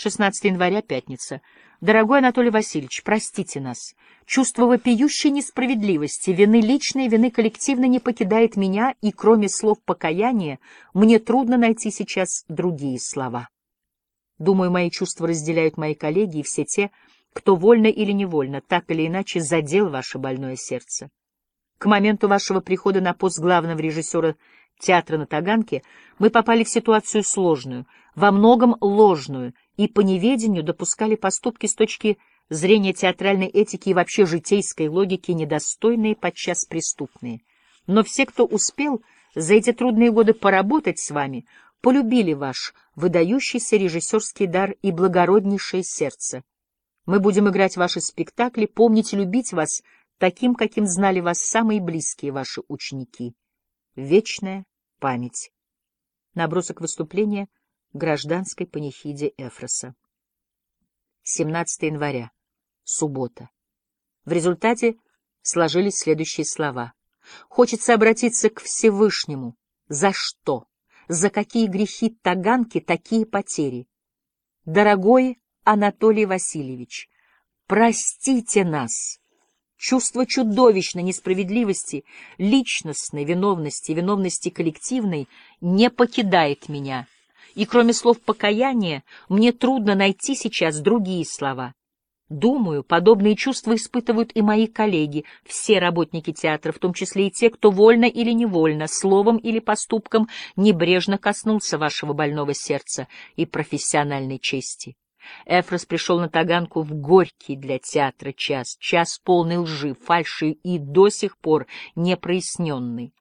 16 января, пятница. Дорогой Анатолий Васильевич, простите нас. Чувство вопиющей несправедливости, вины личной, вины коллективной не покидает меня, и кроме слов покаяния, мне трудно найти сейчас другие слова. Думаю, мои чувства разделяют мои коллеги и все те, кто вольно или невольно, так или иначе задел ваше больное сердце. К моменту вашего прихода на пост главного режиссера театра на Таганке мы попали в ситуацию сложную, во многом ложную, и по неведению допускали поступки с точки зрения театральной этики и вообще житейской логики, недостойные, подчас преступные. Но все, кто успел за эти трудные годы поработать с вами, полюбили ваш выдающийся режиссерский дар и благороднейшее сердце. Мы будем играть ваши спектакли, помнить и любить вас таким, каким знали вас самые близкие ваши ученики. Вечная память. Набросок выступления гражданской панихиде Эфроса. 17 января. Суббота. В результате сложились следующие слова. Хочется обратиться к Всевышнему. За что? За какие грехи Таганки такие потери? Дорогой Анатолий Васильевич, простите нас! Чувство чудовищной несправедливости, личностной виновности, виновности коллективной не покидает меня, и кроме слов покаяния мне трудно найти сейчас другие слова. Думаю, подобные чувства испытывают и мои коллеги, все работники театра, в том числе и те, кто вольно или невольно, словом или поступком небрежно коснулся вашего больного сердца и профессиональной чести. Эфрос пришел на Таганку в горький для театра час, час полный лжи, фальши и до сих пор непроясненный.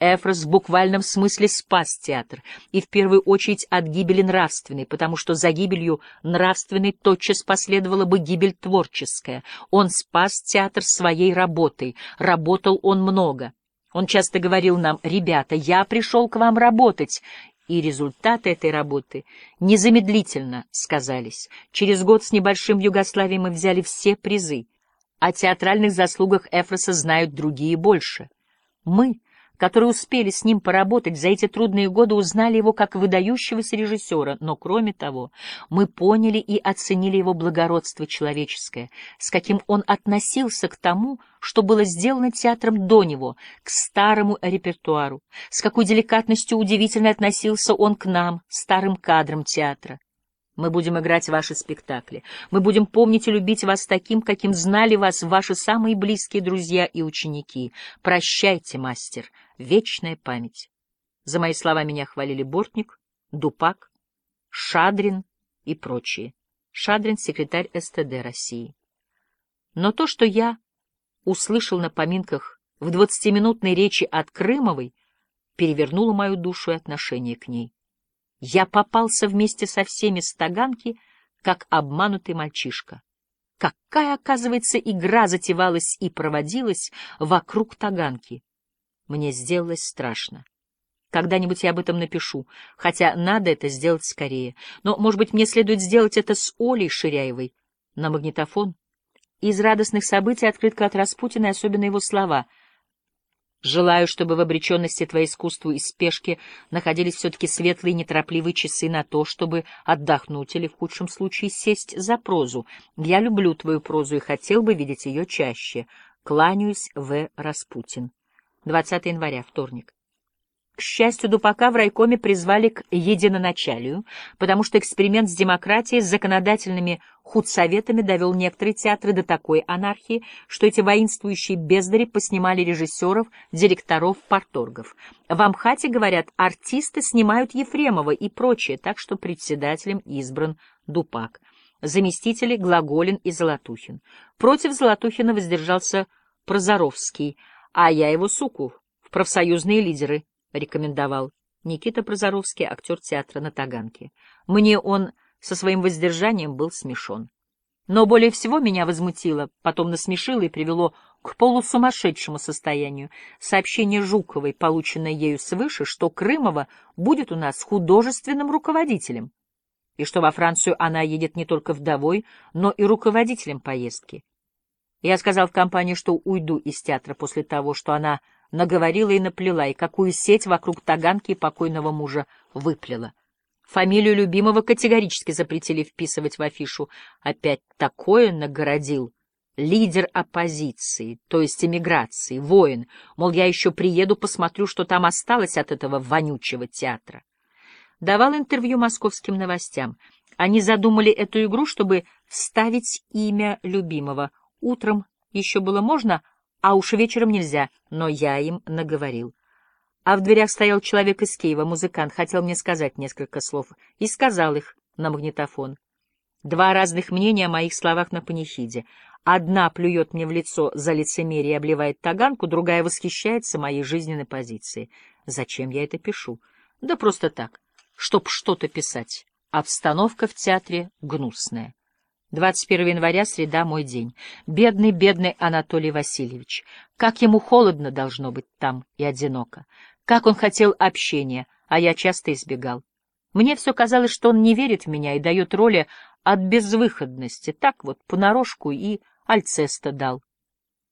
Эфрос в буквальном смысле спас театр, и в первую очередь от гибели нравственной, потому что за гибелью нравственной тотчас последовала бы гибель творческая. Он спас театр своей работой, работал он много. Он часто говорил нам, «Ребята, я пришел к вам работать», и результаты этой работы незамедлительно сказались. Через год с небольшим в Югославии мы взяли все призы. О театральных заслугах Эфроса знают другие больше. Мы, которые успели с ним поработать за эти трудные годы, узнали его как выдающегося режиссера, но, кроме того, мы поняли и оценили его благородство человеческое, с каким он относился к тому, что было сделано театром до него, к старому репертуару, с какой деликатностью удивительно относился он к нам, старым кадрам театра. Мы будем играть ваши спектакли. Мы будем помнить и любить вас таким, каким знали вас ваши самые близкие друзья и ученики. Прощайте, мастер, вечная память. За мои слова меня хвалили Бортник, Дупак, Шадрин и прочие. Шадрин — секретарь СТД России. Но то, что я услышал на поминках в двадцатиминутной речи от Крымовой, перевернуло мою душу и отношение к ней. Я попался вместе со всеми с Таганки, как обманутый мальчишка. Какая, оказывается, игра затевалась и проводилась вокруг Таганки. Мне сделалось страшно. Когда-нибудь я об этом напишу, хотя надо это сделать скорее. Но, может быть, мне следует сделать это с Олей Ширяевой на магнитофон? Из радостных событий открытка от Распутина, особенно его слова — Желаю, чтобы в обреченности твоей искусству и спешке находились все-таки светлые неторопливые часы на то, чтобы отдохнуть или, в худшем случае, сесть за прозу. Я люблю твою прозу и хотел бы видеть ее чаще. Кланяюсь, В. Распутин. 20 января, вторник. К счастью, Дупака в райкоме призвали к единоначалию, потому что эксперимент с демократией, с законодательными худсоветами довел некоторые театры до такой анархии, что эти воинствующие бездари поснимали режиссеров, директоров, порторгов. В Амхате, говорят, артисты снимают Ефремова и прочее, так что председателем избран Дупак. Заместители Глаголин и Золотухин. Против Золотухина воздержался Прозоровский, а я его суку в профсоюзные лидеры рекомендовал. Никита Прозоровский, актер театра на Таганке. Мне он со своим воздержанием был смешон. Но более всего меня возмутило, потом насмешило и привело к полусумасшедшему состоянию сообщение Жуковой, полученное ею свыше, что Крымова будет у нас художественным руководителем, и что во Францию она едет не только вдовой, но и руководителем поездки. Я сказал в компании, что уйду из театра после того, что она наговорила и наплела, и какую сеть вокруг таганки и покойного мужа выплела. Фамилию любимого категорически запретили вписывать в афишу. Опять такое нагородил. Лидер оппозиции, то есть эмиграции, воин. Мол, я еще приеду, посмотрю, что там осталось от этого вонючего театра. Давал интервью московским новостям. Они задумали эту игру, чтобы вставить имя любимого. Утром еще было можно, а уж вечером нельзя, но я им наговорил. А в дверях стоял человек из Киева, музыкант, хотел мне сказать несколько слов, и сказал их на магнитофон. Два разных мнения о моих словах на панихиде. Одна плюет мне в лицо за лицемерие и обливает таганку, другая восхищается моей жизненной позицией. Зачем я это пишу? Да просто так, чтоб что-то писать. Обстановка в театре гнусная. 21 января, среда, мой день. Бедный, бедный Анатолий Васильевич. Как ему холодно должно быть там и одиноко. Как он хотел общения, а я часто избегал. Мне все казалось, что он не верит в меня и дает роли от безвыходности. Так вот, понарошку и Альцеста дал.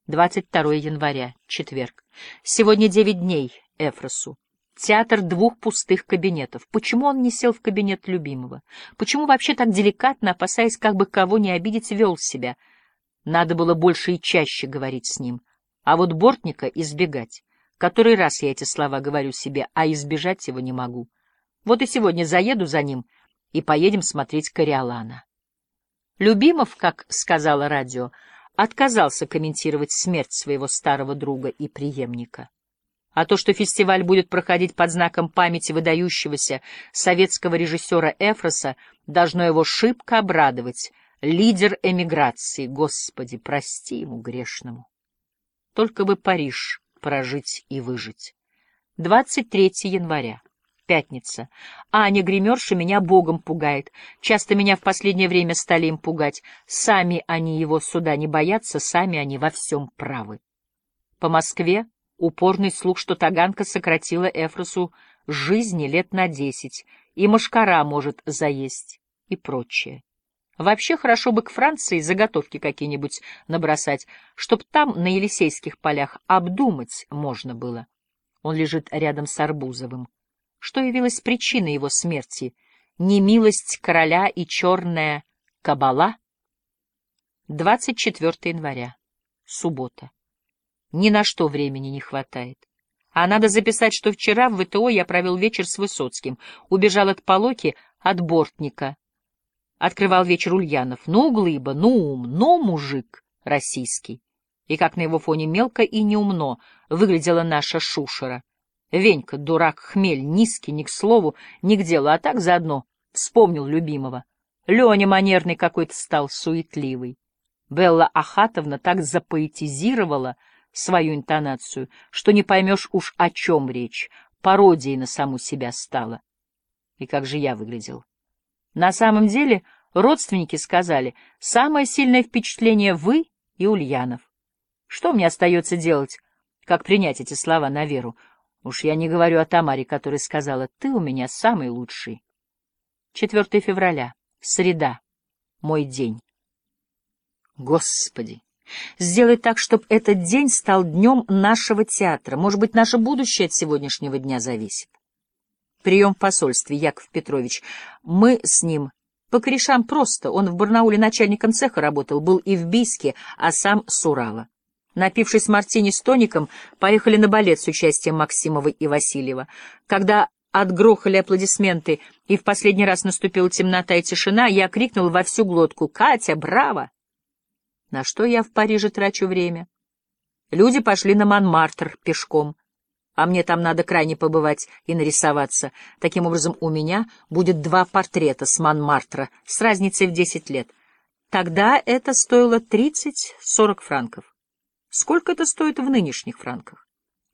22 января, четверг. Сегодня девять дней Эфросу. Театр двух пустых кабинетов. Почему он не сел в кабинет любимого? Почему вообще так деликатно, опасаясь как бы кого не обидеть, вел себя? Надо было больше и чаще говорить с ним. А вот Бортника избегать. Который раз я эти слова говорю себе, а избежать его не могу. Вот и сегодня заеду за ним и поедем смотреть Кориолана. Любимов, как сказала радио, отказался комментировать смерть своего старого друга и преемника. А то, что фестиваль будет проходить под знаком памяти выдающегося советского режиссера Эфроса, должно его шибко обрадовать. Лидер эмиграции, Господи, прости ему грешному. Только бы Париж прожить и выжить. 23 января. Пятница. Аня, гримерша, меня богом пугает. Часто меня в последнее время стали им пугать. Сами они его суда не боятся, сами они во всем правы. По Москве упорный слух, что Таганка сократила Эфросу жизни лет на десять, и машкара может заесть, и прочее. Вообще хорошо бы к Франции заготовки какие-нибудь набросать, чтоб там, на Елисейских полях, обдумать можно было. Он лежит рядом с Арбузовым. Что явилось причиной его смерти? Немилость короля и черная кабала? 24 января. Суббота. Ни на что времени не хватает. А надо записать, что вчера в ВТО я провел вечер с Высоцким, убежал от Полоки, от Бортника, Открывал вечер Ульянов. Ну, глыба, ну ум, ну мужик российский. И как на его фоне мелко и неумно выглядела наша шушера. Венька, дурак, хмель, низкий, ни к слову, ни к делу, а так заодно вспомнил любимого. Леня манерный какой-то стал, суетливый. Белла Ахатовна так запоэтизировала свою интонацию, что не поймешь уж о чем речь, пародией на саму себя стала. И как же я выглядел? На самом деле, родственники сказали, самое сильное впечатление вы и Ульянов. Что мне остается делать, как принять эти слова на веру? Уж я не говорю о Тамаре, которая сказала, ты у меня самый лучший. 4 февраля, среда, мой день. Господи! Сделай так, чтобы этот день стал днем нашего театра. Может быть, наше будущее от сегодняшнего дня зависит. Прием в посольстве, Яков Петрович. Мы с ним по корешам просто. Он в Барнауле начальником цеха работал, был и в Бийске, а сам с Урала. Напившись мартини с тоником, поехали на балет с участием Максимова и Васильева. Когда отгрохали аплодисменты, и в последний раз наступила темнота и тишина, я крикнул во всю глотку «Катя, браво!» На что я в Париже трачу время? Люди пошли на Монмартр пешком а мне там надо крайне побывать и нарисоваться. Таким образом, у меня будет два портрета с Монмартра с разницей в десять лет. Тогда это стоило 30-40 франков. Сколько это стоит в нынешних франках?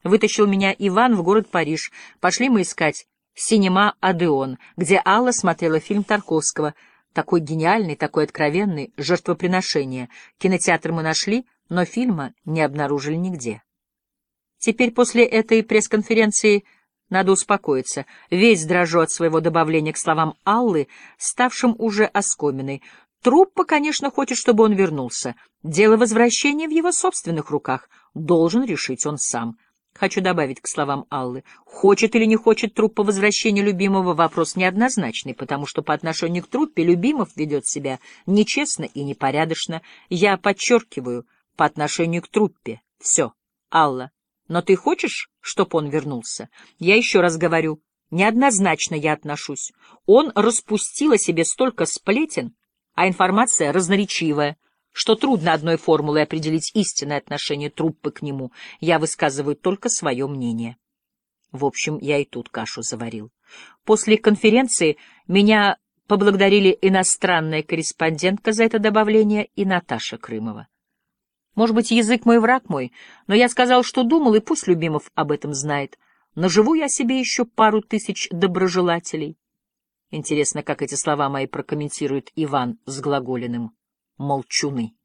Вытащил меня Иван в город Париж. Пошли мы искать «Синема Адеон», где Алла смотрела фильм Тарковского. Такой гениальный, такой откровенный, жертвоприношение. Кинотеатр мы нашли, но фильма не обнаружили нигде. Теперь после этой пресс-конференции надо успокоиться. Весь дрожу от своего добавления к словам Аллы, ставшим уже оскоменной. Труппа, конечно, хочет, чтобы он вернулся. Дело возвращения в его собственных руках. Должен решить он сам. Хочу добавить к словам Аллы. Хочет или не хочет труп по возвращению любимого, вопрос неоднозначный, потому что по отношению к труппе Любимов ведет себя нечестно и непорядочно. Я подчеркиваю, по отношению к труппе. Все. Алла, но ты хочешь, чтоб он вернулся? Я еще раз говорю, неоднозначно я отношусь. Он распустил о себе столько сплетен, а информация разноречивая что трудно одной формулой определить истинное отношение труппы к нему. Я высказываю только свое мнение. В общем, я и тут кашу заварил. После конференции меня поблагодарили иностранная корреспондентка за это добавление и Наташа Крымова. Может быть, язык мой враг мой, но я сказал, что думал, и пусть Любимов об этом знает. Наживу я себе еще пару тысяч доброжелателей. Интересно, как эти слова мои прокомментирует Иван с Глаголиным молчуны.